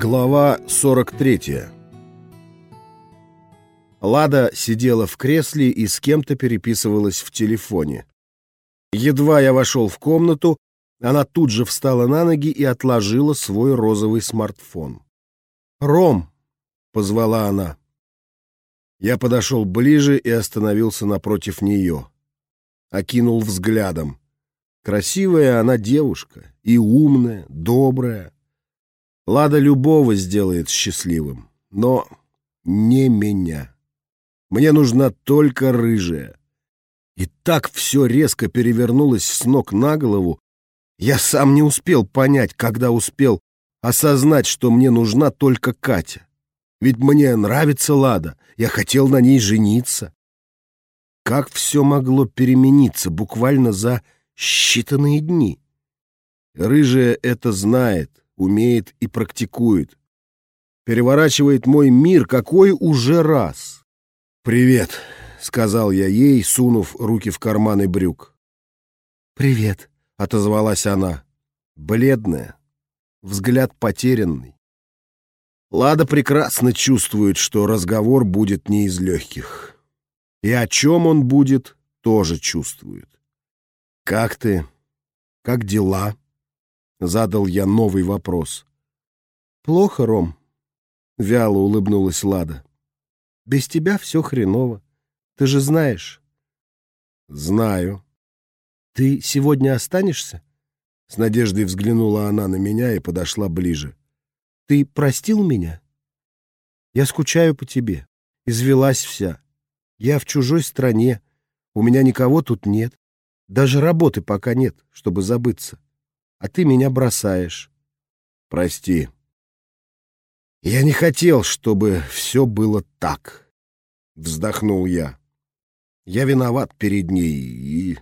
Глава 43 Лада сидела в кресле и с кем-то переписывалась в телефоне. Едва я вошел в комнату, она тут же встала на ноги и отложила свой розовый смартфон. «Ром!» — позвала она. Я подошел ближе и остановился напротив нее. Окинул взглядом. Красивая она девушка, и умная, добрая. Лада любого сделает счастливым, но не меня. Мне нужна только рыжая. И так все резко перевернулось с ног на голову, я сам не успел понять, когда успел осознать, что мне нужна только Катя. Ведь мне нравится Лада, я хотел на ней жениться. Как все могло перемениться буквально за считанные дни? Рыжая это знает, умеет и практикует. Переворачивает мой мир какой уже раз. «Привет», — сказал я ей, сунув руки в карманы брюк. «Привет», — отозвалась она. Бледная, взгляд потерянный. Лада прекрасно чувствует, что разговор будет не из легких. И о чем он будет, тоже чувствует. «Как ты? Как дела?» Задал я новый вопрос. «Плохо, Ром», — вяло улыбнулась Лада. «Без тебя все хреново. Ты же знаешь». «Знаю». «Ты сегодня останешься?» С надеждой взглянула она на меня и подошла ближе. «Ты простил меня? Я скучаю по тебе. Извелась вся. Я в чужой стране. У меня никого тут нет. Даже работы пока нет, чтобы забыться а ты меня бросаешь. Прости. Я не хотел, чтобы все было так. Вздохнул я. Я виноват перед ней, и...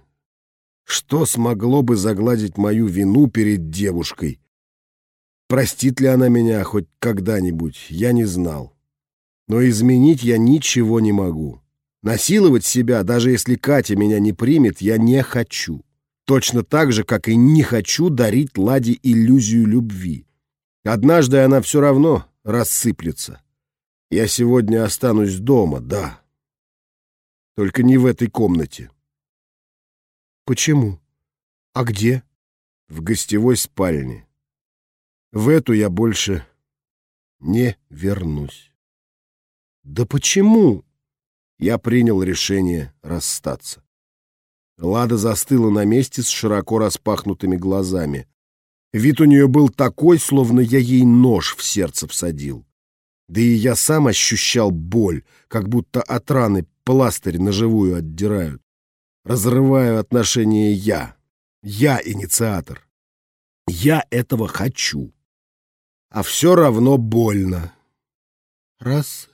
Что смогло бы загладить мою вину перед девушкой? Простит ли она меня хоть когда-нибудь, я не знал. Но изменить я ничего не могу. Насиловать себя, даже если Катя меня не примет, я не хочу. Точно так же, как и не хочу дарить Ладе иллюзию любви. Однажды она все равно рассыплется. Я сегодня останусь дома, да. Только не в этой комнате. Почему? А где? В гостевой спальне. В эту я больше не вернусь. Да почему? Я принял решение расстаться. Лада застыла на месте с широко распахнутыми глазами. Вид у нее был такой, словно я ей нож в сердце всадил. Да и я сам ощущал боль, как будто от раны пластырь на живую отдирают. Разрываю отношения я. Я инициатор. Я этого хочу. А все равно больно. Раз...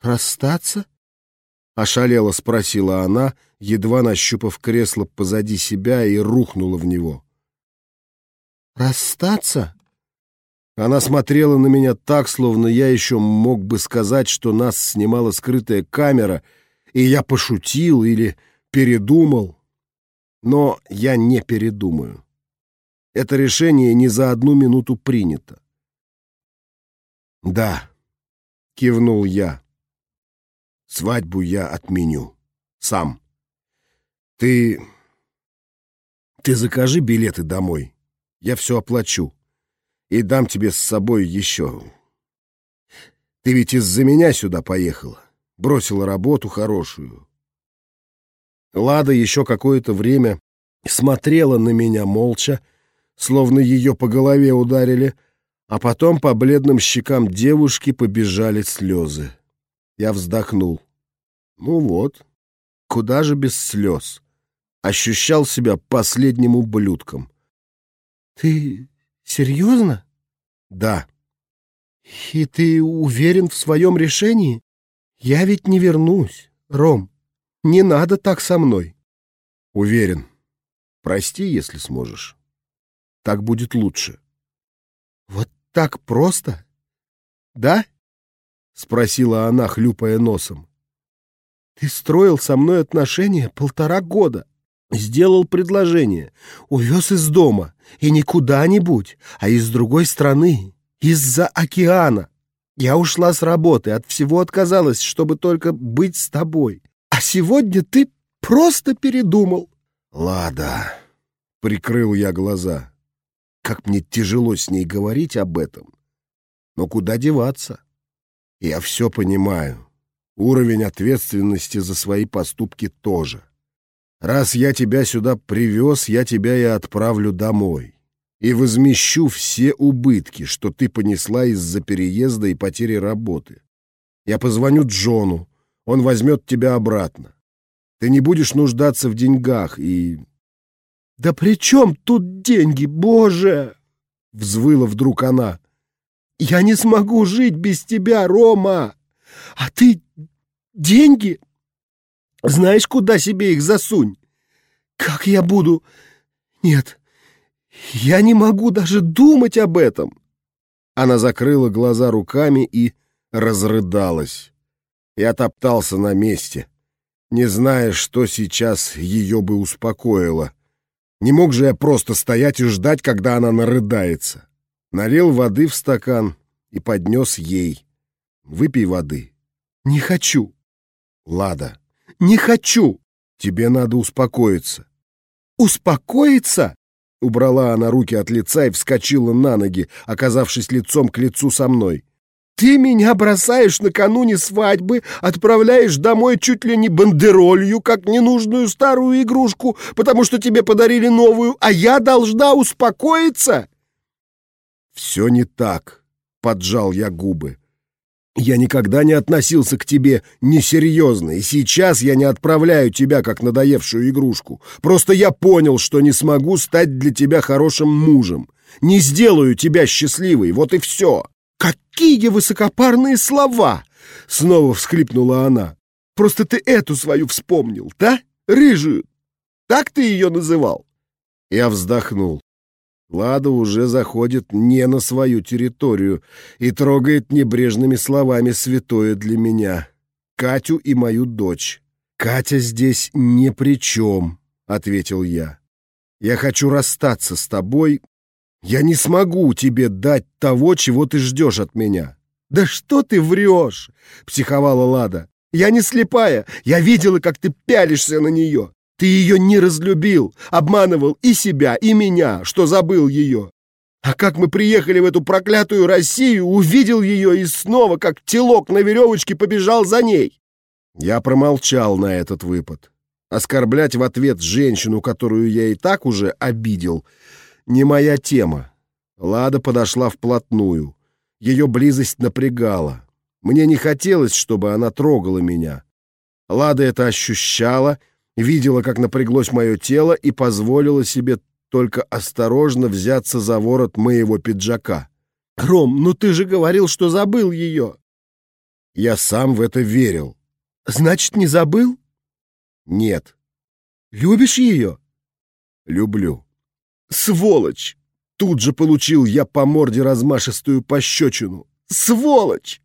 расстаться? — ошалело спросила она, едва нащупав кресло позади себя и рухнула в него. «Расстаться?» Она смотрела на меня так, словно я еще мог бы сказать, что нас снимала скрытая камера, и я пошутил или передумал. Но я не передумаю. Это решение не за одну минуту принято. «Да», — кивнул я. Свадьбу я отменю. Сам. Ты... Ты закажи билеты домой. Я все оплачу. И дам тебе с собой еще. Ты ведь из-за меня сюда поехала. Бросила работу хорошую. Лада еще какое-то время смотрела на меня молча, словно ее по голове ударили, а потом по бледным щекам девушки побежали слезы. Я вздохнул. Ну вот, куда же без слез? Ощущал себя последним ублюдком. Ты серьезно? Да. И ты уверен в своем решении? Я ведь не вернусь, Ром. Не надо так со мной. Уверен. Прости, если сможешь. Так будет лучше. Вот так просто? Да? — спросила она, хлюпая носом. «Ты строил со мной отношения полтора года, сделал предложение, увез из дома, и не куда-нибудь, а из другой страны. Из-за океана. Я ушла с работы, от всего отказалась, чтобы только быть с тобой. А сегодня ты просто передумал. Лада, прикрыл я глаза. Как мне тяжело с ней говорить об этом. Но куда деваться? Я все понимаю. Уровень ответственности за свои поступки тоже. Раз я тебя сюда привез, я тебя и отправлю домой. И возмещу все убытки, что ты понесла из-за переезда и потери работы. Я позвоню Джону, он возьмет тебя обратно. Ты не будешь нуждаться в деньгах и... «Да при чем тут деньги, боже!» — взвыла вдруг она. «Я не смогу жить без тебя, Рома! А ты деньги? Знаешь, куда себе их засунь? Как я буду... Нет, я не могу даже думать об этом!» Она закрыла глаза руками и разрыдалась. Я топтался на месте, не зная, что сейчас ее бы успокоило. Не мог же я просто стоять и ждать, когда она нарыдается. Налил воды в стакан и поднес ей. «Выпей воды». «Не хочу». «Лада». «Не хочу». «Тебе надо успокоиться». «Успокоиться?» Убрала она руки от лица и вскочила на ноги, оказавшись лицом к лицу со мной. «Ты меня бросаешь накануне свадьбы, отправляешь домой чуть ли не бандеролью, как ненужную старую игрушку, потому что тебе подарили новую, а я должна успокоиться?» «Все не так», — поджал я губы. Я никогда не относился к тебе несерьезно, и сейчас я не отправляю тебя как надоевшую игрушку. Просто я понял, что не смогу стать для тебя хорошим мужем. Не сделаю тебя счастливой, вот и все. Какие высокопарные слова! Снова всхлипнула она. Просто ты эту свою вспомнил, да? Рыжую. Так ты ее называл? Я вздохнул. Лада уже заходит не на свою территорию и трогает небрежными словами святое для меня. Катю и мою дочь. «Катя здесь ни при чем», — ответил я. «Я хочу расстаться с тобой. Я не смогу тебе дать того, чего ты ждешь от меня». «Да что ты врешь?» — психовала Лада. «Я не слепая. Я видела, как ты пялишься на нее. Ты ее не разлюбил, обманывал и себя, и меня, что забыл ее. А как мы приехали в эту проклятую Россию, увидел ее и снова, как телок на веревочке, побежал за ней. Я промолчал на этот выпад. Оскорблять в ответ женщину, которую я и так уже обидел, не моя тема. Лада подошла вплотную. Ее близость напрягала. Мне не хотелось, чтобы она трогала меня. Лада это ощущала — видела, как напряглось мое тело и позволила себе только осторожно взяться за ворот моего пиджака. «Ром, ну ты же говорил, что забыл ее!» Я сам в это верил. «Значит, не забыл?» «Нет». «Любишь ее?» «Люблю». «Сволочь!» Тут же получил я по морде размашистую пощечину. «Сволочь!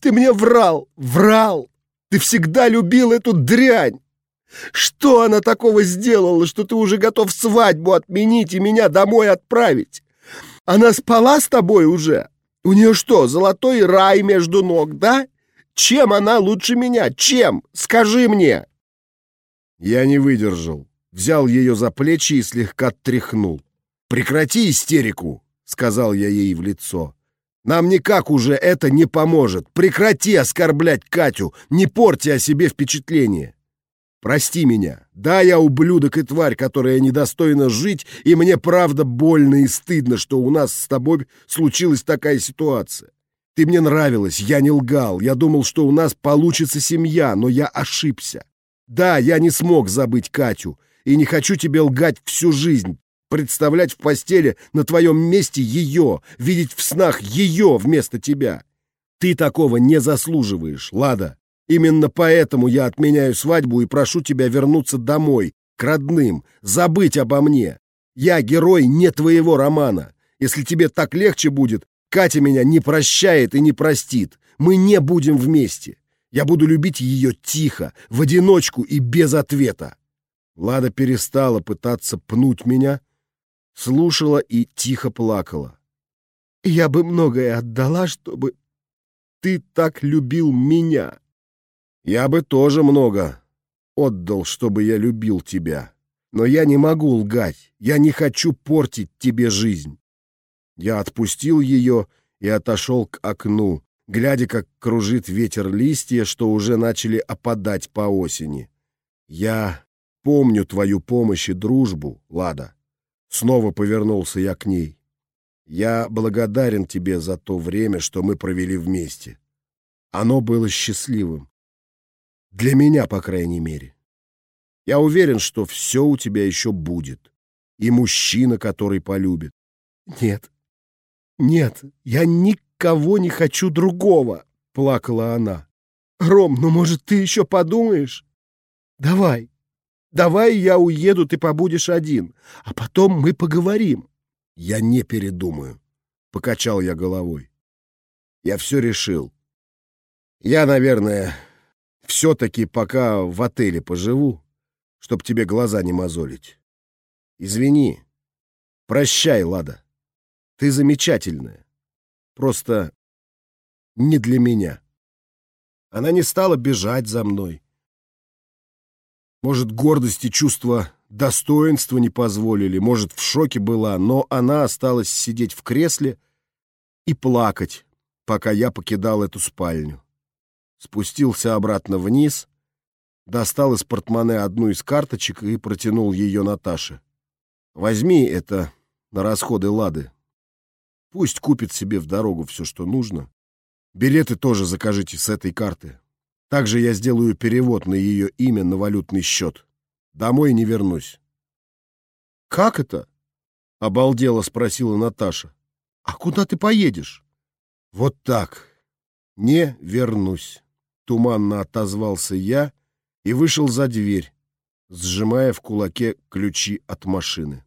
Ты мне врал, врал! Ты всегда любил эту дрянь! Что она такого сделала, что ты уже готов свадьбу отменить и меня домой отправить? Она спала с тобой уже? У нее что, золотой рай между ног, да? Чем она лучше меня? Чем? Скажи мне!» Я не выдержал. Взял ее за плечи и слегка тряхнул. «Прекрати истерику!» — сказал я ей в лицо. «Нам никак уже это не поможет. Прекрати оскорблять Катю, не порти о себе впечатление. Прости меня. Да, я ублюдок и тварь, которая недостойна жить, и мне правда больно и стыдно, что у нас с тобой случилась такая ситуация. Ты мне нравилась, я не лгал, я думал, что у нас получится семья, но я ошибся. Да, я не смог забыть Катю, и не хочу тебе лгать всю жизнь, представлять в постели на твоем месте ее, видеть в снах ее вместо тебя. Ты такого не заслуживаешь, Лада. Именно поэтому я отменяю свадьбу и прошу тебя вернуться домой, к родным, забыть обо мне. Я герой не твоего романа. Если тебе так легче будет, Катя меня не прощает и не простит. Мы не будем вместе. Я буду любить ее тихо, в одиночку и без ответа. Лада перестала пытаться пнуть меня, слушала и тихо плакала. Я бы многое отдала, чтобы ты так любил меня. Я бы тоже много отдал, чтобы я любил тебя. Но я не могу лгать. Я не хочу портить тебе жизнь. Я отпустил ее и отошел к окну, глядя, как кружит ветер листья, что уже начали опадать по осени. Я помню твою помощь и дружбу, Лада. Снова повернулся я к ней. Я благодарен тебе за то время, что мы провели вместе. Оно было счастливым. Для меня, по крайней мере. Я уверен, что все у тебя еще будет. И мужчина, который полюбит. Нет, нет, я никого не хочу другого, плакала она. Ром, ну, может, ты еще подумаешь? Давай, давай я уеду, ты побудешь один, а потом мы поговорим. Я не передумаю, покачал я головой. Я все решил. Я, наверное, все-таки пока в отеле поживу, чтоб тебе глаза не мозолить. Извини. Прощай, Лада. Ты замечательная. Просто не для меня. Она не стала бежать за мной. Может, гордость и чувство достоинства не позволили, может, в шоке была, но она осталась сидеть в кресле и плакать, пока я покидал эту спальню. Спустился обратно вниз, достал из портмоне одну из карточек и протянул ее Наташе. «Возьми это на расходы Лады. Пусть купит себе в дорогу все, что нужно. Билеты тоже закажите с этой карты. Также я сделаю перевод на ее имя на валютный счет. Домой не вернусь. «Как это?» — обалдело спросила Наташа. «А куда ты поедешь?» «Вот так. Не вернусь», — туманно отозвался я и вышел за дверь, сжимая в кулаке ключи от машины.